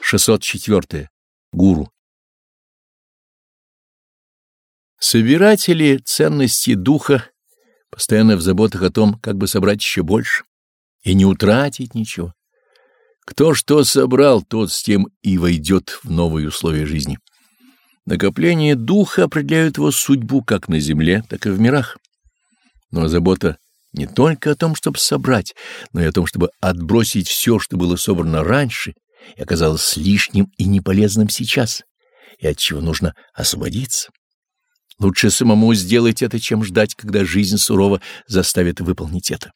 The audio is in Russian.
604. Гуру. Собиратели ценности духа постоянно в заботах о том, как бы собрать еще больше и не утратить ничего. Кто что собрал, тот с тем и войдет в новые условия жизни. Накопление духа определяют его судьбу как на земле, так и в мирах. Но забота не только о том, чтобы собрать, но и о том, чтобы отбросить все, что было собрано раньше и оказалось лишним и неполезным сейчас, и от чего нужно освободиться. Лучше самому сделать это, чем ждать, когда жизнь сурово заставит выполнить это.